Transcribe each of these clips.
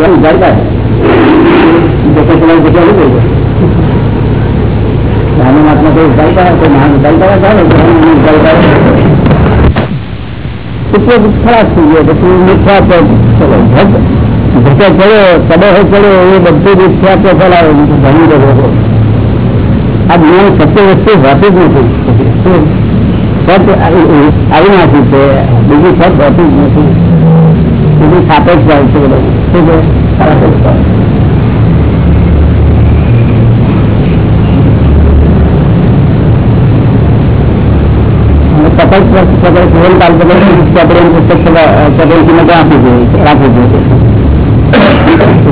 દાદા ઉજાડતા જગત પેલા જગ્યા નહીં બોલતો નાની માત્મા કોઈ ઉજાડતા કોઈ મહાન ઉજાડતા ચાલે ઉજાડતા ઉપયોગ ખરાબ થઈ ગયો પછી મિથ્યા પર ચલો ભટ ભટે ચડ્યો કડે ચડ્યો એ બધું મિથ્યા પર ફેલાવે ઘણી લોકો આ જ્ઞાન સત્ય વસ્તુ હોતી જ નથી સત આવી નાખી છે બીજી સત હોતી જ નથી બીજી સાપેક્ષ જાય છે બધું हाँ, हो तो गए सारा कुछ कर सकल सकल होल काल सकल सकल पुस्तक सकल की मज़ा आप दीजिए आप दीजिए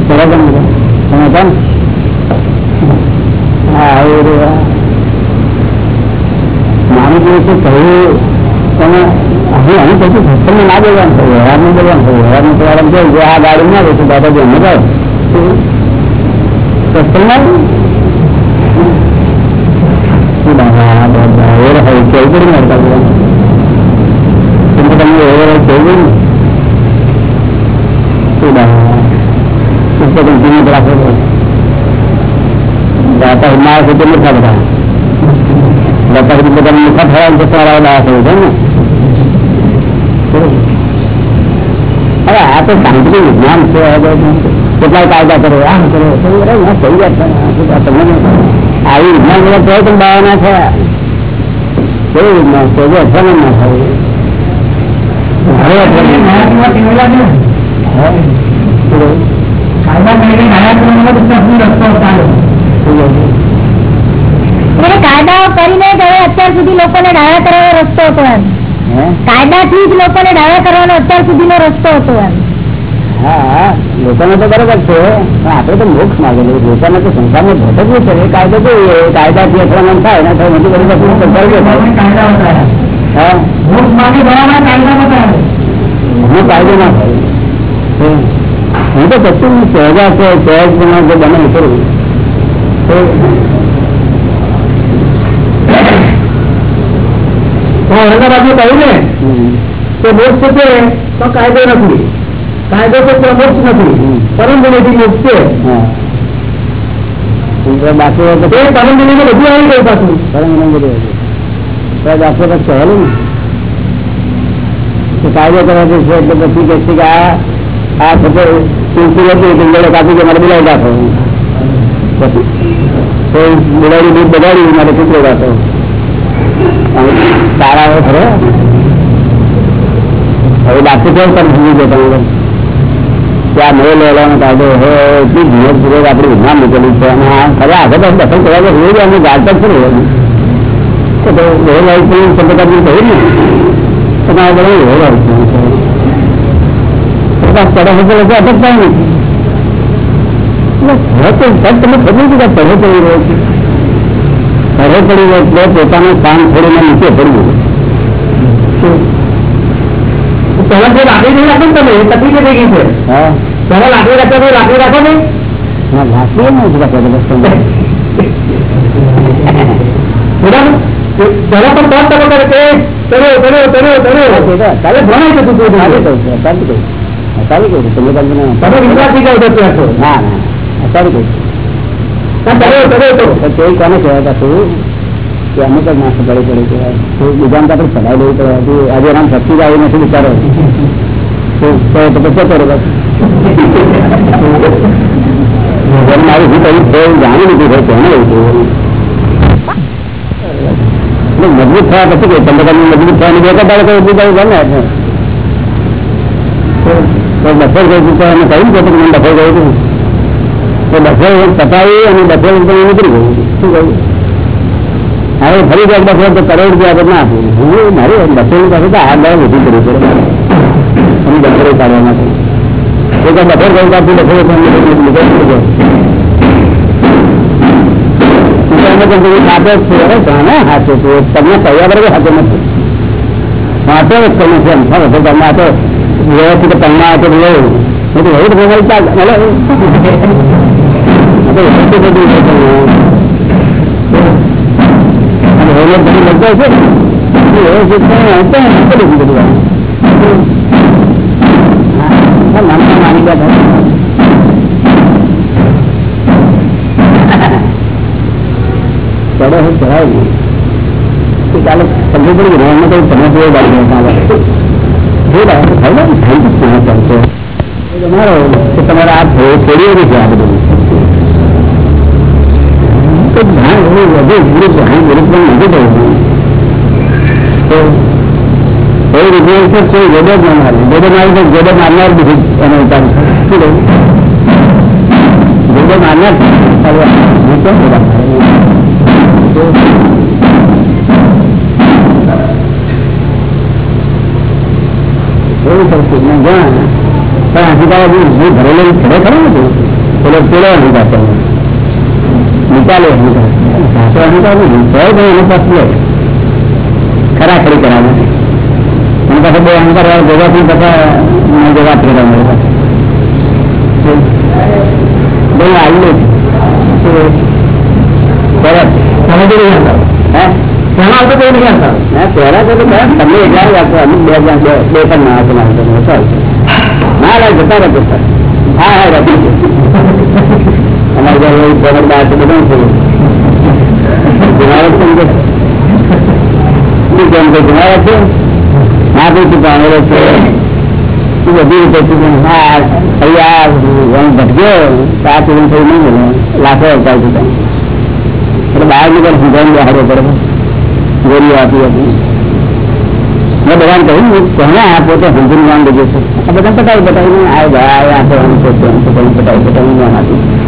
समाधान समाधान और मान लीजिए कहीं तो તમે હવે અહીં પછી સત્સંગ ના બોલવાનું થયું વ્યવહાર નહીં બોલવાનું થયું વ્યવહાર નું પ્રારંભ થયું જે આ ગાડી ના બેઠું દાદાજી અમે કહો સત્સંગમાં શું બાબા બાબા એ રહે કેવું પડી મળતા બોલવાનું તમે તમને એવો રહે કેવું ને શું બાબા પુસ્તક જીવિત રાખવો દાતા હિમાલય સુધી મોટા બધા દાતા સુધી બધા મોટા થયા તો સારા દાવા થયું છે ને હવે આ તો સાંસ્કૃતિક વિજ્ઞાન છે કેટલાય કાયદા કરો આમ કરો થઈ ગયા તમને આવી વિજ્ઞાન બધા કહો તો બાવા ના થયા. કેવું વિજ્ઞાન છે જે ના થયું. કાયદાઓ કરીને હવે અત્યાર સુધી લોકોને ડાયા કરવાનો રસ્તો હતો કાયદાથી જ લોકોને દાવા કરવાનો અત્યાર સુધીનો રસ્તો હતો એમ હા લોકોને તો બરોબર છે પણ આપણે તો મોક્ષ માંગેલું લોકોને તો સંસારમાં ભટકવું છે એ કાયદો જોઈએ કાયદા કાયદાથી અથડામણ થાય ને થાય નથી થાય હા હું કાયદો ના થાય હું તો કશું સહેજા છે સહેજ બને એ કરવું ઔરંગાબાદ કહ્યું ને તો મોક્ષ છે તો કાયદો નથી. કાયદો તો મોક્ષ નથી. પરમ ગુનેથી મોક્ષ છે. બાકી મારે બિલાઈ રાખો પછી. બિલાડી દૂધ બગાડી મારે કૂતરો રાખો સારા ખરો? હવે બાકી કેમ પણ સમજી ગયો તમે ત્યાં આ લેવાનો કાયદો એટલી ધીરજપૂર્વક આપણે ઊભા મૂકેલું છે. અને ખરે આગળ દખલ કરવા તો હોય અમે ગાળતા જ રહેવાનું પડે તમે ખબર રહ્યો છે. પડે પડી એટલે પોતાનું કામ છોડીને નીચે પડવું તમે જે લાકડી નહીં રાખો તમે એ તકલીફ થઈ ગઈ છે? હા. લાકડી રાખો તો લાકડી રાખો ને લાકડી નથી રાખવા બરાબર? પહેલા પણ દસ ટકા કરે કે કર્યો કર્યો કર્યો કર્યો તારે ભણાય છે તું તું સારી કહું છું સારી કહું છું. તમે તમે વિશ્વાસી કહો છો ત્યાં છો ના કહું કોને કહેવાતા તું, કે અમુક જ માણસો પડે પડે કહેવાય. તો આપણે સલાહ લેવી પડે હજુ આજે રામ શક્તિ જ આવી નથી વિચારો તો પછી કરો? મારું શું કર્યું મજબૂત થયા પછી તમે તમે મજબૂત થવાની બે કદાચ બીજા ગમે છે તો ગયું કહ્યું કે મને બફર ગયું હતું તો તો કરોડ રૂપિયા આગળ ના હું મારી બફર પાસે તો આ ઊભી કરવી તો તો તમને કહ્યા બરાબર સાચો નથી. વાંચો જ તમે છે તો તમે આ તો વ્યવસ્થિત પૈણા તો લેવું બધું એવું તમારી ચાલ મળે આ તો બધું હવે બધું લગતા છે હવે શિક્ષણ આવતા આવતા બધું બધું નામના માની ગયા પડે હું ચડાવી તો ચાલો સમજો પડી ગયું એમાં તમે જો બાજુ જો બાજુ ભલે થઈ ગયું તમારો તમારા આ થોડી એવી છે આ બધું એવું વધુ વિરુદ્ધ ધ્યાન વિરુદ્ધ પણ નથી થયું તો એ રીતે છે કોઈ ગોડો ના મારે ગોડો મારે તો ગોડો મારનાર બીજું એનો ઉતાર શું કહ્યું ગોડો મારનાર ચાલો હું કેમ ગોડા એવું કરશું મેં જાણ પણ અધિકાર હું ભરેલો ખરેખર નથી પેલો પેલો અધિકાર છે નિકાલે અધિકાર સાચો અધિકાર નથી હોય તો એનો પાસ લે ખરા ખરી કરાવે એની પાસે બહુ અહંકાર વાળા ભેગાથી બધા મેં જવાબ કર્યા મારી પાસે બહુ આવેલું સરસ તમે કેવી હતા હે એમાં તો કોઈ નહીં હતા ના પહેલા તો બસ તમને એટલા જ આપો અમુક બે જણ બે બે પણ ના આપો ના આપો ચાલ ના ના જતા રહેતો સર હા હા રહેતો અમારે ઘરે એવું પવન બહાર તો બધું છે જુનાવટ પણ છે શું કેમ કે જુનાવટ છે ના કોઈ તું પામેલો છે તું બધી રીતે તું હા અહીંયા રંગ ભટક્યો સાત દિવસ થઈ નહીં મળે લાખો અવતાર જતા એટલે બહાર નીકળ સુધારી બહાર પડે ગોળીઓ આપી હતી મેં બધાને કહ્યું કોને આ પોતે સમજીને જ્ઞાન લીધું છે આ બધા પટાવી પટાવીને આ ભાઈ આપે આમ છે તેમ છે તેમ પટાવી પટાવીને જ્ઞાન આપ્યું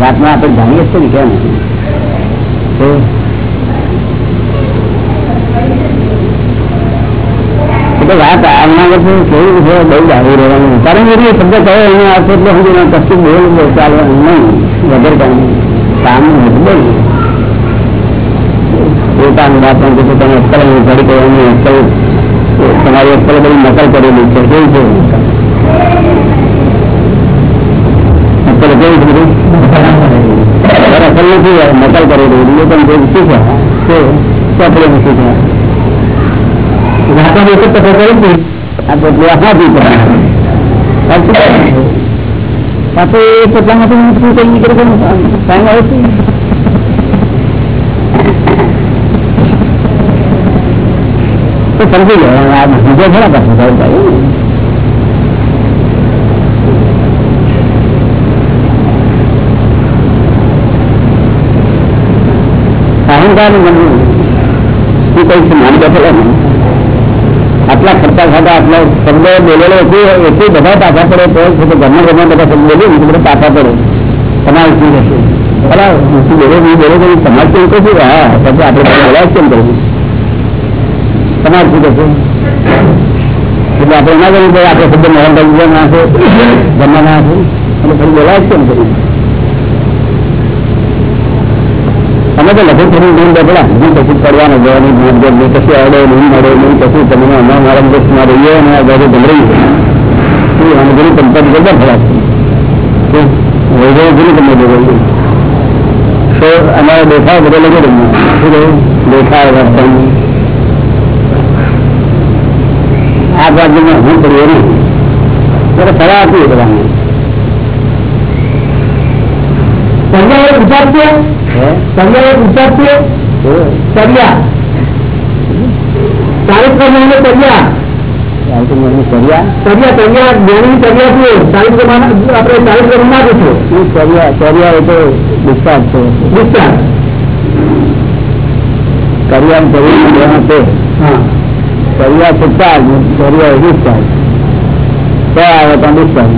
વાતમાં આપણે જાણીએ છીએ ને કેમ. વાત આમના વચ્ચે કેવું છે બહુ જાણી રહેવાનું. કારણ કે એ શબ્દ કહે એનો અર્થ એટલે હું કશું બોલ ચાલવાનું નહીં. વગર કામ કામ નથી બોલ પોતાનું વાત પણ તમે અક્કલ ઘડી કરવાની અક્કલ તમારી અક્કલ બધી નકલ કરેલી છે. કેવું છે? અક્કલ કેવું છે બધું બરાબર અક્કલ નથી નકલ કરેલી એ પણ જે શીખ્યા તે ચોપડીને શીખ્યા વાતો એક જ તકો કરી હતી આ પોટલું હાથી પાછું એ પોટલામાંથી શું કઈ નીકળે છે ટાઈમ આવે છે તો સમજી લો આ બીજો ખરા પાછું સાહેબ ભાઈ અહંકાર મન શું કઈ છે માન બેઠેલા ને આટલા ખર્ચા ખાતા આટલા શબ્દો બોલેલો એટલું એટલું બધા પાછા પડે તો છે કે ઘરના ઘરમાં બધા શબ્દ બોલે ને બધા પાછા પડે તમારે શું રહેશે બરાબર શું બોલો નહીં બોલો તો સમાજ કેવું કશું હા પછી આપણે બધા બોલાય જ કેમ કરવું તમારે શું કહેશે એટલે આપણે ના કરવું પડે આપણે શબ્દ મોહન ભાઈ ના છે ઘરના ના છે એટલે પછી બોલાય જ કેમ કરવું અમે તો લખી થોડી નહીં બેઠા હું કશું પડવાનું જવાની માર્ગ નહીં કશું આવડે નહીં મળે નહીં કશું તમને અમારા મારા દેશમાં રહીએ અને આ ઘરે ગમરી શું અમે ઘણી કંપની જબર ખરાબ છે વૈભવ ઘણી તમને બોલો તો અમારો દેખાવ બધો લગે તમને શું કહ્યું દેખાવ વર્તન આ બાજુમાં હું કરીએ નહીં ત્યારે ફરા આપીએ બધાને તમને એક વિચાર છે એક વિચાર છે? ચાલીસ પ્રમાણે કર્યા કર્યા જ્ઞાની કર્યા છે ચાલીસ પ્રમાણે આપણે ચાલીસ પ્રમાણ માંગે છે શું કર્યા કર્યા એ તો ડિસ્ચાર્જ છે. ચાર્જ એ ડિસ્ચાર્જ. તો આવે તો ડિસ્ચાર્જ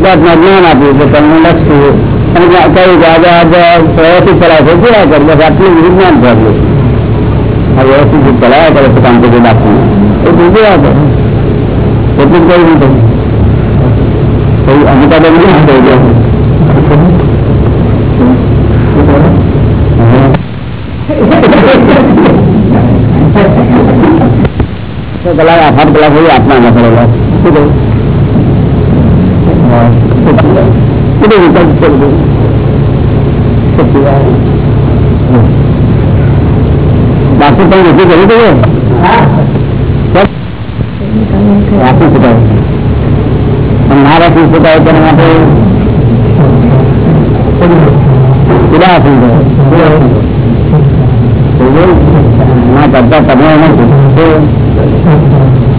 સિદ્ધાર્થમાં જ્ઞાન આપ્યું કે તમને લખશું અને કહ્યું કે આજે આજે વ્યવસ્થિત ચલાવે છે જોયા કર બસ આટલું વિજ્ઞાન ભાગ્યું આ વ્યવસ્થિત જે ચલાવ્યા કરે છે કામ કે બાપુ એ તું જોયા કર એટલું જ કહ્યું નહીં કોઈ અમિતાભ નહીં થઈ ગયા તો કલાક આઠ આઠ કલાક હોય આત્મા ના પડેલા શું કહ્યું બધો વિકલ્પ પણ નક્કી કરી દઈએ રાખી શકાય પણ ના રાખી શકાય તેના માટે ના કરતા તમે નથી.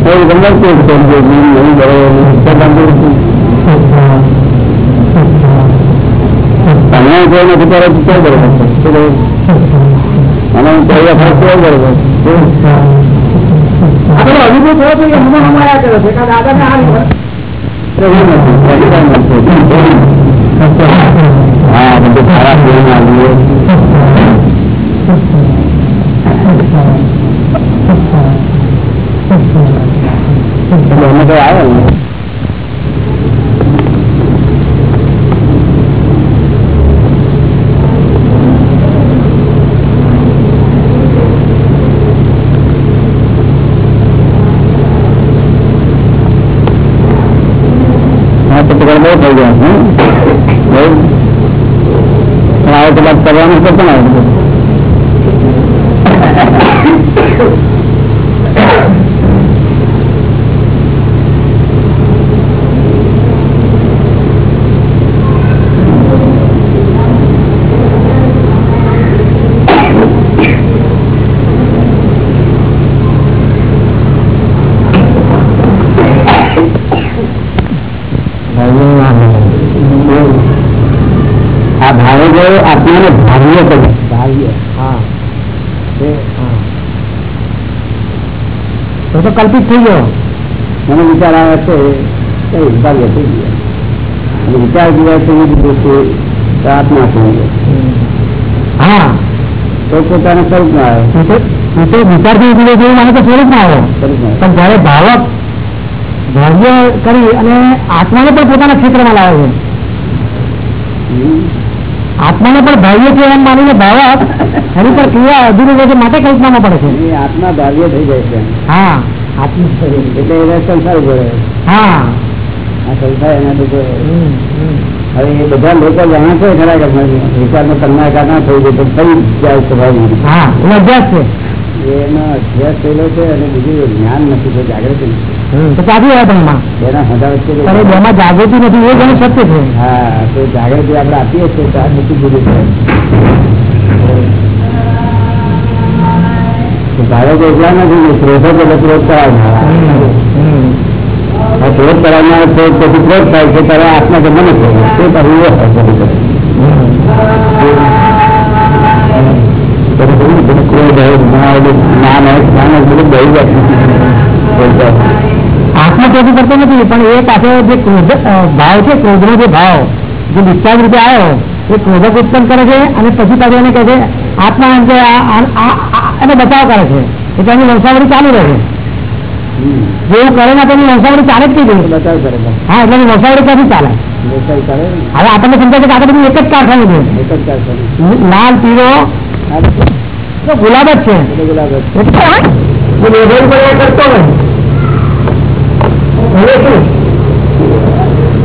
એવું ગમે તે મને કોઈ અમે તો આવે હા તો પકડ બહુ થઈ ગયા હમ? બહુ પણ આવે તો બાદ કરવાનું તો પણ આવે આત્માને ભાવ્ય કરે ભાવ્ય હા. તો તો કલ્પિત થઈ ગયો. મને વિચાર આવે છે એ ભાવ્ય થઈ ગયો. અને વિચાર જીવાય તો એ બીજું છે. આત્મા થઈ ગયો હા તો પોતાના સ્વરૂપમાં આવે વિચારથી ઊભી જેવું મને તો સ્વરૂપ ના આવ્યો પણ જયારે ભાવક ભાવ્ય કરી અને આત્માને પણ પોતાના ક્ષેત્રમાં લાવે છે. આત્માને પણ ભાવ્ય છે એમ માનીને ભાવા એની પર ક્રિયા અધૂરી રહે છે માટે કલ્પનામાં પડે છે. આત્મા ભાવ્ય થઈ જાય છે. હા. આત્મા એટલે એને સંસાર જોડે હા. આ સંસાર એના હમ. હવે એ બધા લોકો જાણે છે ખરા તન્માયકા ના થઈ જાય થઈ જાય સ્વભાવ હા એનો અભ્યાસ છે. એનો અભ્યાસ થયેલો છે અને બીજું જ્ઞાન નથી તો જાગૃતિ નથી. તો ચાલી રહ્યા તમે એના હજાર વચ્ચે પણ એ બેમાં જાગૃતિ નથી એ ઘણું સત્ય છે હા તો જાગૃતિ આપણે આપીએ છીએ તો આ નથી પૂરી થાય તો બાળકો એટલા નથી કે ક્રોધો તો ક્રોધ કરાવનારા આ ક્રોધ કરાવનાર છે પછી ક્રોધ થાય છે ત્યારે આત્મા તો મને છે તે પછી એ હોય બધું કરે. પછી બધું બધું ક્રોધ હોય જ્ઞાન હોય જ્ઞાન હોય જ્ઞાન હોય બધું બહુ જાય આત્મા તેથી કરતો નથી પણ એ પાસે જે ક્રોધ ભાવ છે ક્રોધનો જે ભાવ જે ડિસ્ચાર્જ રૂપે આવ્યો એ ક્રોધક ઉત્પન્ન કરે છે અને પછી પાછું એને કહે છે આત્મા એમ કે એને બચાવ કરે છે. એટલે એની વંશાવળી ચાલુ રહે છે. જેવું કરે ને તેની વંશાવળી ચાલે જ ગઈ બચાવ કરે હા એટલે એની વંશાવળી ક્યાંથી ચાલે? હવે આપણને સમજાય છે કે આપણે બધું એક જ કારખાનું છે. લાલ પીળો ગુલાબ જ છે. ગુલાબ જ. એ કરતો હોય શું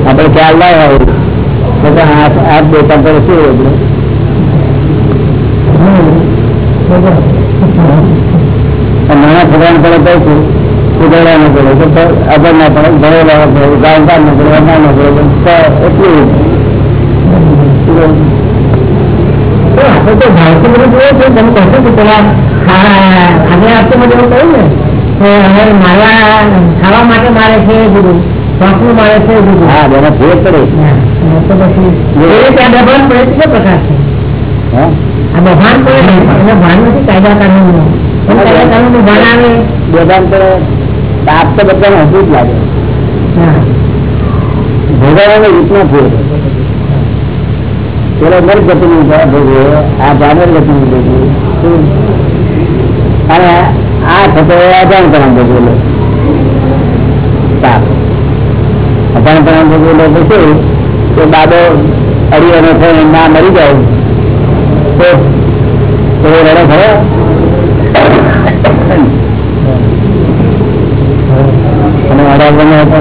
આપણે ખ્યાલ ના એટલે નાના છોકરાને પડે તો ઉઘાડા ન પડે. અગર ના પડે ઘરે લેવા પડે ગાંધા ન પડે ના પડે. એટલું આપણે તો ભારતીય જોઈએ છે. તમે છો કે પેલા આપતો મને કહ્યું ને? મારવા ખાવા માટે મારે છે બધું. શોખનું મારે છે બધું. હા બેના ફેર પડે. તો પછી એ દબાણ પડે છે કયો પ્રકાર છે? આ દબાણ પડે એને ભાન નથી કાયદા કાનૂનનું એમ કાયદા કાનૂનનું ભાન આવે. બેદાન પડે તાપ તો બધાને હજુ જ લાગે. ભોગવવાની રીતના ફેર પેલો નર ગતિનું ભોગવે આ જાનર ગતિનું ભોગવે અને આ થતો અજાણ પણ ભોગવેલો તાપ અજાણ પણ ભોગવેલો તો શું? કે બાબો ના મરી જાય. તો? રડે ખરો? અને અડાડવાનો હતો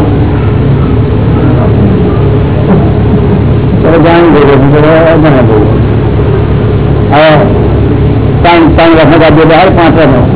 જાણી ત્રણ ત્રણ વખત આપીએ બહાર પાંચ વખત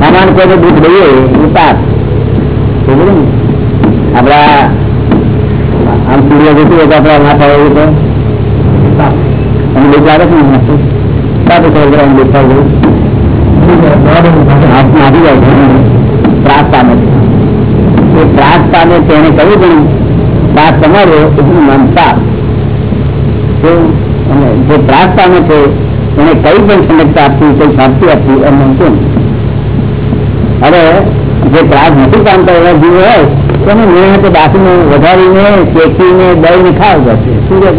સામાન કોઈ દૂધ દઈએ એ પાપ સમજ્યું આમ સૂર્ય જતું હોય તો આપણા ના થાય એવું તો અને દુઃખ દુઃખ ત્રાસ પામે છે. એ ત્રાસ પામે તેને કહ્યું ત્રાસ તમારો એટલું નામ જે ત્રાસ છે, એને કઈ પણ સમજતા આપવી, કઈ શાંતિ આપવી, એમ નામ હવે જે ત્રાસ નથી પામતા એવા જીવ હોય, એને મેં તો બાકીને વધારીને, શેકીને દહીં ખાવ જશે. શું કહે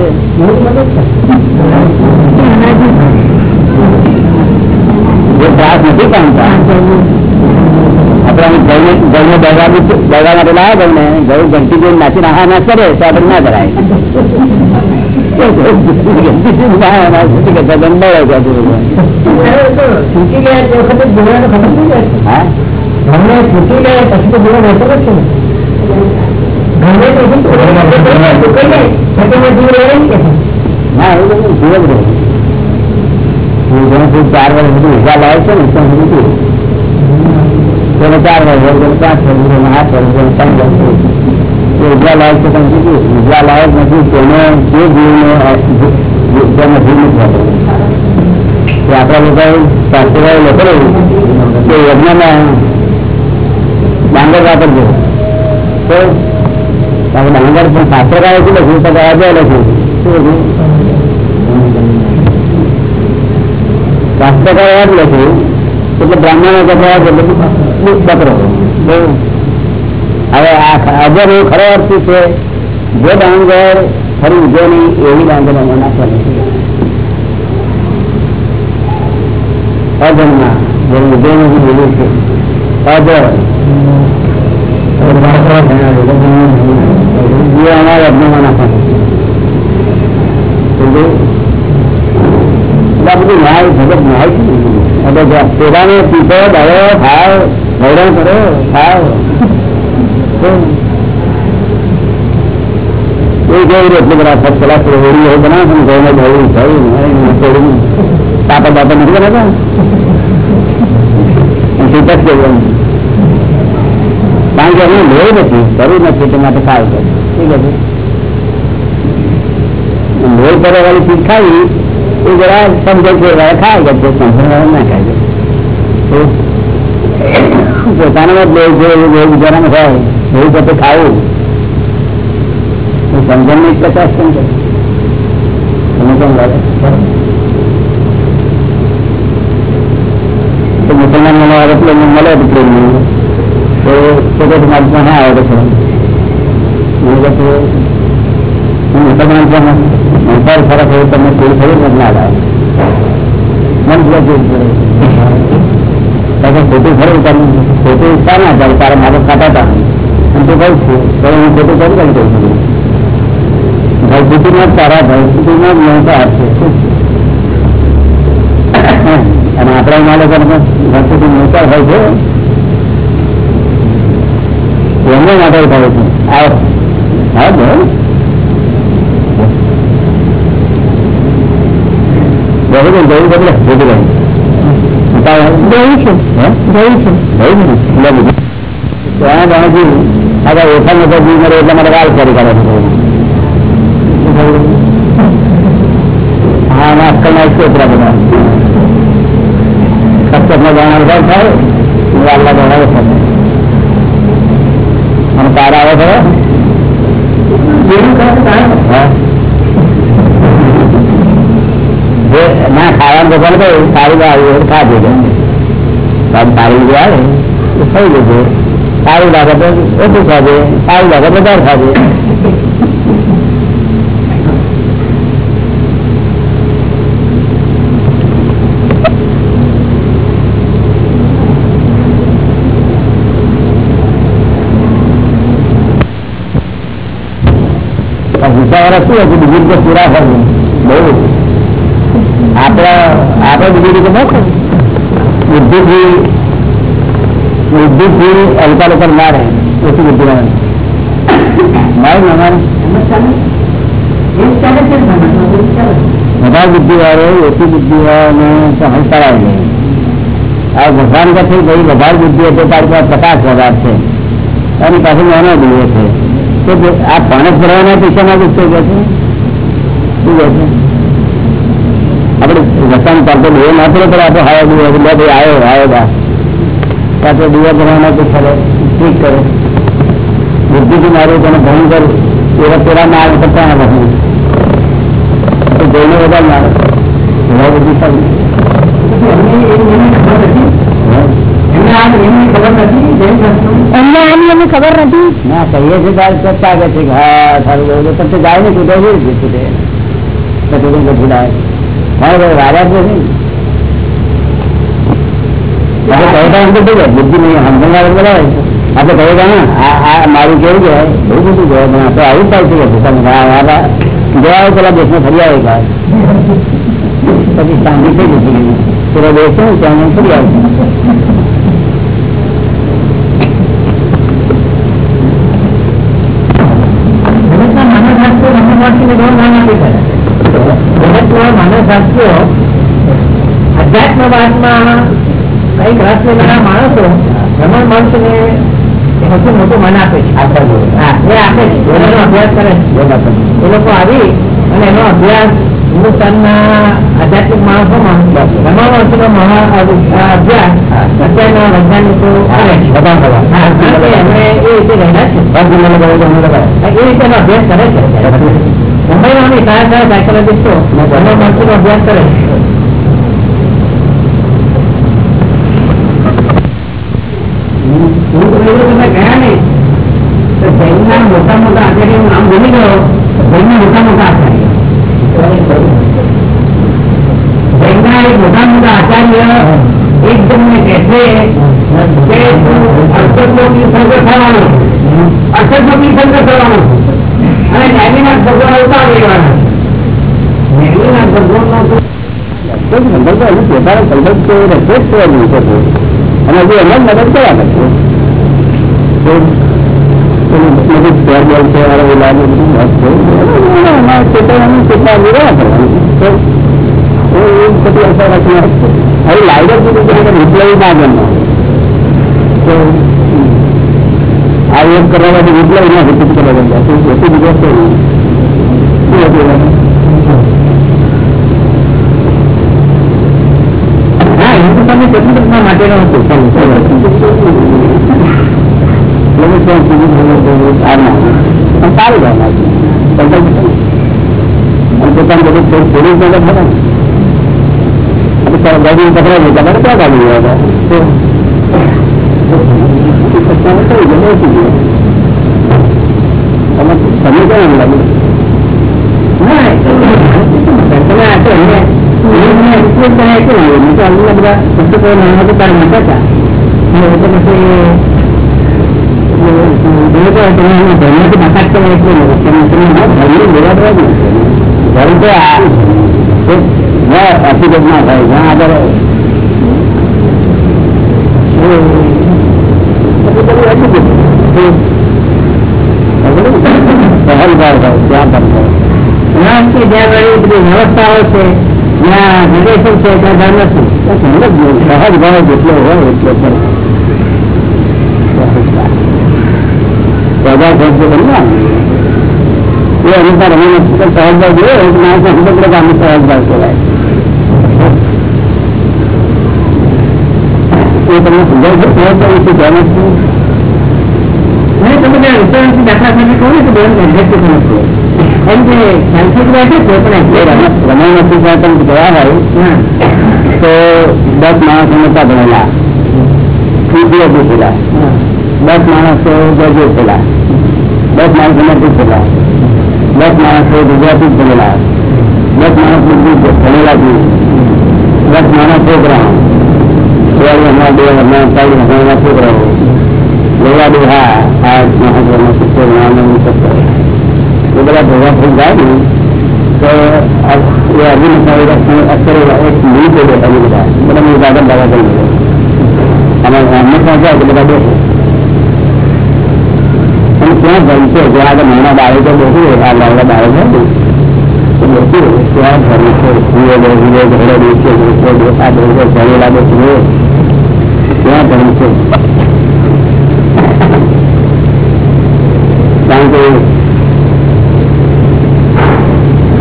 જે ત્રાસ નથી પામતા આપણે ઘરને ઘરને દવા દવા માટે લાવે ઘરને ઘર ઘંટી જોઈને નાચી નાહા ના કરે તો આપણે ના કરાય છૂટી ગયા તે વખતે બોલવાનો ખબર થઈ જાય હા ઘરને છૂટી લે પછી તો બોલવા રહેતો જ છે ને ઘરને તો શું બોલવા માટે કોઈ નહીં, તો કોઈ નહીં. પછી મેં જીવ રહે ને કે છે. ના એવું બધું જીવ જ રહે હું જ્યાં સુધી ચાર વર્ષ સુધી ઊભા લાવે છે ને ત્યાં સુધી શું? ચાર વર્ષ હોય. લાયક શું ઊભા લાયક નથી તેને જે જીવને જેને જીવ નથી હોતો. એ આપણા લોકો શાસ્ત્રીય લોકો કે યજ્ઞમાં ડાંગર વાપરજો તો કે ડાંગર પણ શાસ્ત્રકારે શું લખ્યું તો આજે લખ્યું શું લખ્યું શાસ્ત્રકારે લખ્યું એટલે બ્રાહ્મણો કપડા બકરો તો હવે આ અજર એવો ખરો અર્થ શું છે જે ડાંગર ફરી ઉગે નહીં એવી ડાંગર અમે નાખવાની અજન્મા જેને ઉગે નથી એવું છે અજર જે અમારા યજ્ઞમાં નાખવાનું સમજ્યું? એટલે આ બધું ન્યાય જગત ન્યાય છે ને. એટલે જો પેલાને પીધો દળો ખાવ હૈરાણ કરો ખાવ એ કેવું એટલું બધા ફર્સ્ટ ક્લાસ હોળી એવું બનાવો ને ગૌને હોળી થયું પાપા બાપા નથી બનાવતા ટીચર છે એમ કારણ કે એમને લોહી નથી જરૂર નથી તે માટે ખાવ છે ઠીક છે લોહી કરવા વાળી ચીજ ખાવી એ જરા સમજે છે જરા ખાય છે સમજણ ના ખાય છે પોતાનામાં જ લોહી છે એવું લોહી બીજાનામાં હોય લોહી પોતે ખાવું એ સમજણ ની પ્રકાશ કેમ છે તમે કેમ લાગે તો મુસલમાન મને આવે એટલે મળે તો પ્રેમ તો પોતે તમારી પાસે આવે તો ખરો. મને કહે છે, હું મોટા માણસો મોટા ફરક હોય તમને કોઈ ખરી નથી ના લાવે મન જેવું જેવું પડે કારણ ખોટું ખરું તમે ખોટું શા ના જાય તારા મારે ખાતા હતા અને તો કહું છું તો હું ખોટું કરું કરી કહું છું ભયભૂતિમાં જ તારા ભયભૂતિમાં જ નહોતા હશે અને આપણા માલે ભક્તિ મોટા હોય છે એમને માટે થાય છે આવો હા બહુ જણ જવું બદલે ભૂલી ગયું જોયું છે જોયું છે ત્યાં જાણજી આગળ ઓછા મોટા જીવ મળે એટલા માટે વાલ કરી કાઢે છે હા અને અક્કલ ના ક્ષેત્ર બધા સત્તરમાં જાણ થાય થાય વાલના જાણ થાય અને તારા આવે ખરો ના ખાવાનું બધાને કહ્યું સારું આવ્યું એવું ખાધું છે સારું સારું જે આવે એ થઈ જશે સારું લાગે તો ઓછું ખાજે સારું લાગે તો વધારે ખાજે વિચારવાળા શું હતું બીજી રીતે પૂરા કરવું બહુ આપણા આપણે બીજી રીતે બસ બુદ્ધિથી બુદ્ધિથી હલકા ઉપર મારે ઓછી બુદ્ધિ મારે મારે મારે બધા બુદ્ધિ વાળો ઓછી બુદ્ધિ વાળાને સહન કરાય નહીં આ ભગવાન કહે છે ભાઈ વધારે બુદ્ધિ હતો તારી પાસે પચાસ હજાર છે એની પાસે નાનો દીવો છે તો જે આ પાણી ભરવાના પૈસામાં ગુસ્સો કહે છે શું કહે છે આપણે રસ્તાને ચાલતો દીવો ના પડે પણ આપણે હાવા દીવો એટલે ભાઈ આવ્યો આવ્યો બા સાથે દીવા ભરવાના કોઈ ખરે ઠીક કરે બુદ્ધિથી મારું તેને ભયંકર એવા તેરા માર કરતા ના નથી તો જોઈને વધારે મારે એવા બધી સારી એમને આની એમને ખબર નથી ના કહીએ છીએ તારે ચર્ચા કે છે કે હા સારું બરોબર પણ તે જાય ને છૂટે છે જ છૂટે પછી તો છૂટાય હા ભાઈ રાજા જ નથી આપણે કહેતા એમ તો થઈ જાય બુદ્ધિ નહીં સમજણ બરાબર આપણે કહીએ કે ના આ આ મારું કેવું કહેવાય બહુ બધું કહેવાય પણ આપણે આવું થાય છે કે તમે આ આ ગયા પેલા દેશમાં ફરી આવે કાંઈ પછી શાંતિ થઈ જતી પેલો દેશ છે ને ત્યાં ફરી આવે અધ્યાત્મવાદમાં કંઈક રસ લેનારા માણસો રમણ મહર્ષિને સૌથી મોટું મન આપે છે. હા એ આપે છે. એ લોકો આવી અને એનો અભ્યાસ હિન્દુસ્તાનના આધ્યાત્મિક માણસોમાં તમામ વર્ષનો મહા અભ્યાસ અત્યારના વૈજ્ઞાનિકો એમણે એ રીતે રહેલા છે. એ રીતે એનો અભ્યાસ કરે છે. મુંબઈમાં સારા સારા સાયકોલોજીસ્ટો રમણ મહર્ષિનો અભ્યાસ કરે છે. હું તો તમે ગયા નહીં. તો જૈનના મોટા મોટા આચાર્યનું નામ ભૂલી ગયો. જૈનના મોટા મોટા આચાર્ય. જૈનના એક મોટા મોટા આચાર્ય એકદમ ને કહેશે અને નેમિનાથ ભગવાન અવતાર લેવાના. નેમિનાથ ભગવાનનો સંદર્ભ એનું પોતાનો જ છે. અને હજુ એમ જ મદદ કર્યા કરશે તો તો તો આ કરવા માટે કરવા માટે. તો એટલું બીજો. શું હા હિન્દુસ્તાનની માટેનો હતો. તમે કેમ લાગે ના તમે આ તો એને એને ઉપયોગ કરે છે. ને મેં તો બધા પુસ્તકો નાના હતા અને એ ધર્મથી બાકાત કરે એટલે નહીં. તમે તમે ના ધર્મની લેવા દેવા જ નથી. ધર્મ તો આ એક ન હકીકત ના થાય જ્યાં આગળ એ બધું બધું એટલું જ. એ સહજ ભાવ થાય ત્યાં ધર્મ થાય. જ્ઞાન કે જ્યાં વળી બધી વ્યવસ્થાઓ છે જ્યાં નિર્દેશન છે ત્યાં ધર્મ નથી ધર્મ જ નહીં. સહજ ભાવ જેટલો હોય એટલો ખરો. સહજા ભોગ જે બન્યા ને, એ અનુસાર અમે સહજ ભાવ જોયો એક માણસ સમગ્ર ગામ સહજ ભાવ કહેવાય એ તમને સમજાય છે સહજ ભાવ વિશે ધ્યાન આપવું? નહીં તમે ત્યાં વિચારણથી દાખલા તરીકે કહો ને તો બેન એક્ઝેક્ટ સમજશે એમ કે સાયન્ટિફિક બેઠે છે પણ એક્ઝેક્ટ રમણ નથી ત્યાં તમે ગયા હોય તો દસ માણસો નતા ભણેલા પીપીએ પૂછેલા દસ માણસો ગ્રેજ્યુએટ થયેલા દસ માણસો નથી થયેલા દસ માણસો ગુજરાતી જ ભણેલા દસ માણસો ભણેલા જ દસ માણસ છોકરા દિવાળી હમણાં બે હમણાં ચાલીસ હમણાં છોકરાઓ લેવા દે હા આ મહાત્મા શિક્ષક નામનું શબ્દ એ બધા ભેગા થઈ જાય ને તો એ અભિનેતા અત્યારે એક મિનિટ છે અમે બધા બધા મેં દાદા દાદા કરી દીધો અને અમને પહોંચ્યા કે બધા બેસે અને ત્યાં ભણશે જ્યાં આગળ નાના બાળકો બેસી આ લાવડા બાળકો ને તો બેસી ત્યાં ભણશે હુએ બે હુએ ઘરે બેસે બેસે બેસા બેસે ભણેલા બેસે ત્યાં ભણશે કારણ કે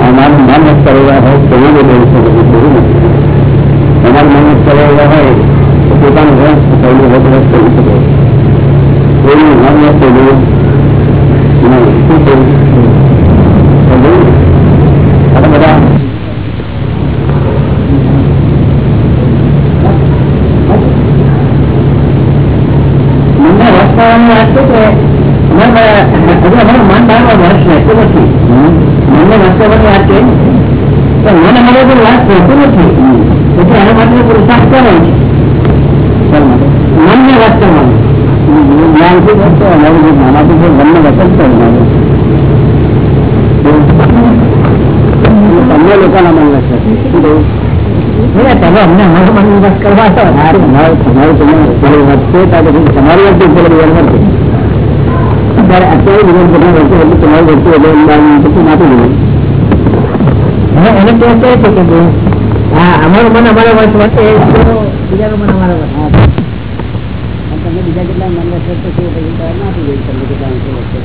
અમારું મન જ કરેલા હોય તેવું જ રહી શકે છે એવું નથી તમારું મન જ કરેલા હોય તો પોતાનું રસ પહેલું રસ રસ કરી શકે કોઈનું મન ન કરેલું નહીં શું થયું સમજાયું? આ તો બધા મને રસ કરવાની વાત છે કે મને હજુ અમારું મન બારમાં વર્ષ રહેતું નથી નથી એટલે એના માટે પુરસ્કાર કરે છે મનને રસ કરવાનું જ્ઞાનથી કરતો અમારું જે મામાથી છે મનને રસ જ કરવાનું તમને લોકોના મન રસ શું કહ્યું? છો. તમારું વચ્ચે અત્યારે બધા વચ્ચે તમારી વચ્ચે નાખી દીધું હવે એને કહે છે કે હા અમારું મન અમારા વર્ષ વચ્ચે બીજાનું મન અમારા વર્ષ મન વચ્ચે તો શું પછી તરત નાખી દઈશ તમને કેટલા અંશે વચ્ચે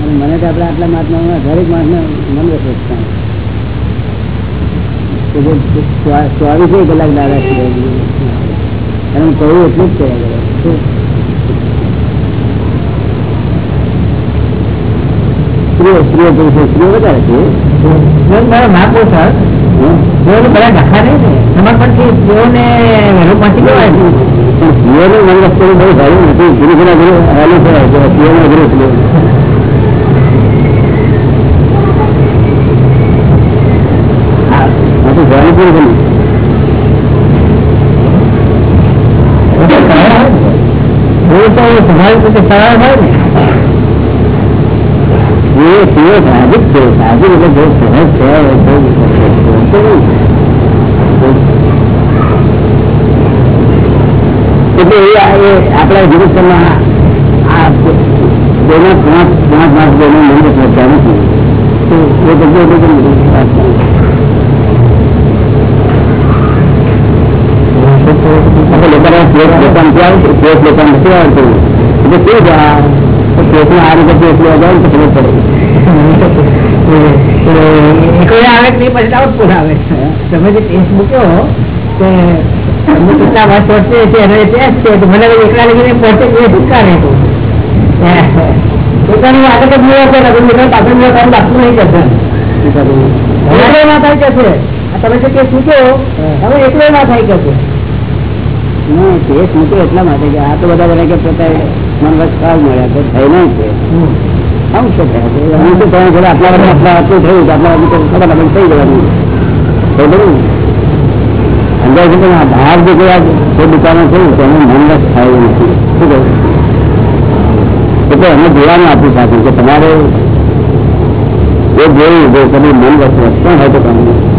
અને મને તો આપણા આટલા મહાત્મા દરેક માણસને મન વચ્ચે ચોવીસે કલાક દાદા સિવાય અને હું કહું એટલું જ કર્યા કરે સ્ત્રીઓ સ્ત્રીઓ પુરુષો સ્ત્રીઓ વધારે છે મારા ના સ્ત્રીઓને બધા ડખા નહીં ને એમાં વહેલું પહોંચી ગયો સ્ત્રીઓનું મન વસ્તુ બહુ સારું નથી. હેલું છે જવાનું સ્વાભાવિક રીતે સરળ હોય ને. એ તે સાહજિક છે સાહજિક એટલે બહુ સહજ છે એ બહુ એટલે એ આ- એ આપણા જીવિતમાં આ બેના પાંચ પાંચ માસ બેનો મંદ પહોંચ્યા નથી તો એ જગ્યાએ તો કેમ બધી વાત કરે? આપણે લોકોને કેસ લોકોને ક્યાં આવે છે? કેસ લોકોને નથી આવતું એટલે કેવું છે આ રીતે પેટલું જાય ને પડે. કોઈ આવે જ પછી આઉટપુટ આવે. તમે જે ટેસ્ટ મૂક્યો કે કેટલા વર્ષ પહોંચે છે એનો ટેસ્ટ છે તો મને એકલા લઈને પહોંચે એ છુટકારે તો? પોતાની આગળ જ મેળવો છે ને તમે પાછળ મેળવો તારું લાગતું નહીં જશે. ના થાય કે છે? તમે જે કેસ મૂક્યો હવે એકલો ના થાય કે છે? કેસ મૂક્યો એટલા માટે કે આ તો બધા બધા કે પોતાએ મન વસ ખાવ મળ્યા તો થઈ નહીં છે. આવું છે થયા છે? હું તો કહું? છું આટલા બધા આટલા આટલું થયું તો બધું ખબર આપણે થઈ જવાનું તો બધું અંદર છે પણ આ બહાર જે ગયા દુકાનો થયું તો એનું મન વસ થાય નથી. શું કહ્યું એટલે અમે જોવાનું આપી સાથે કે તમારે એ જોયું જો કદી મન વસ્તુ. હોય તો તમે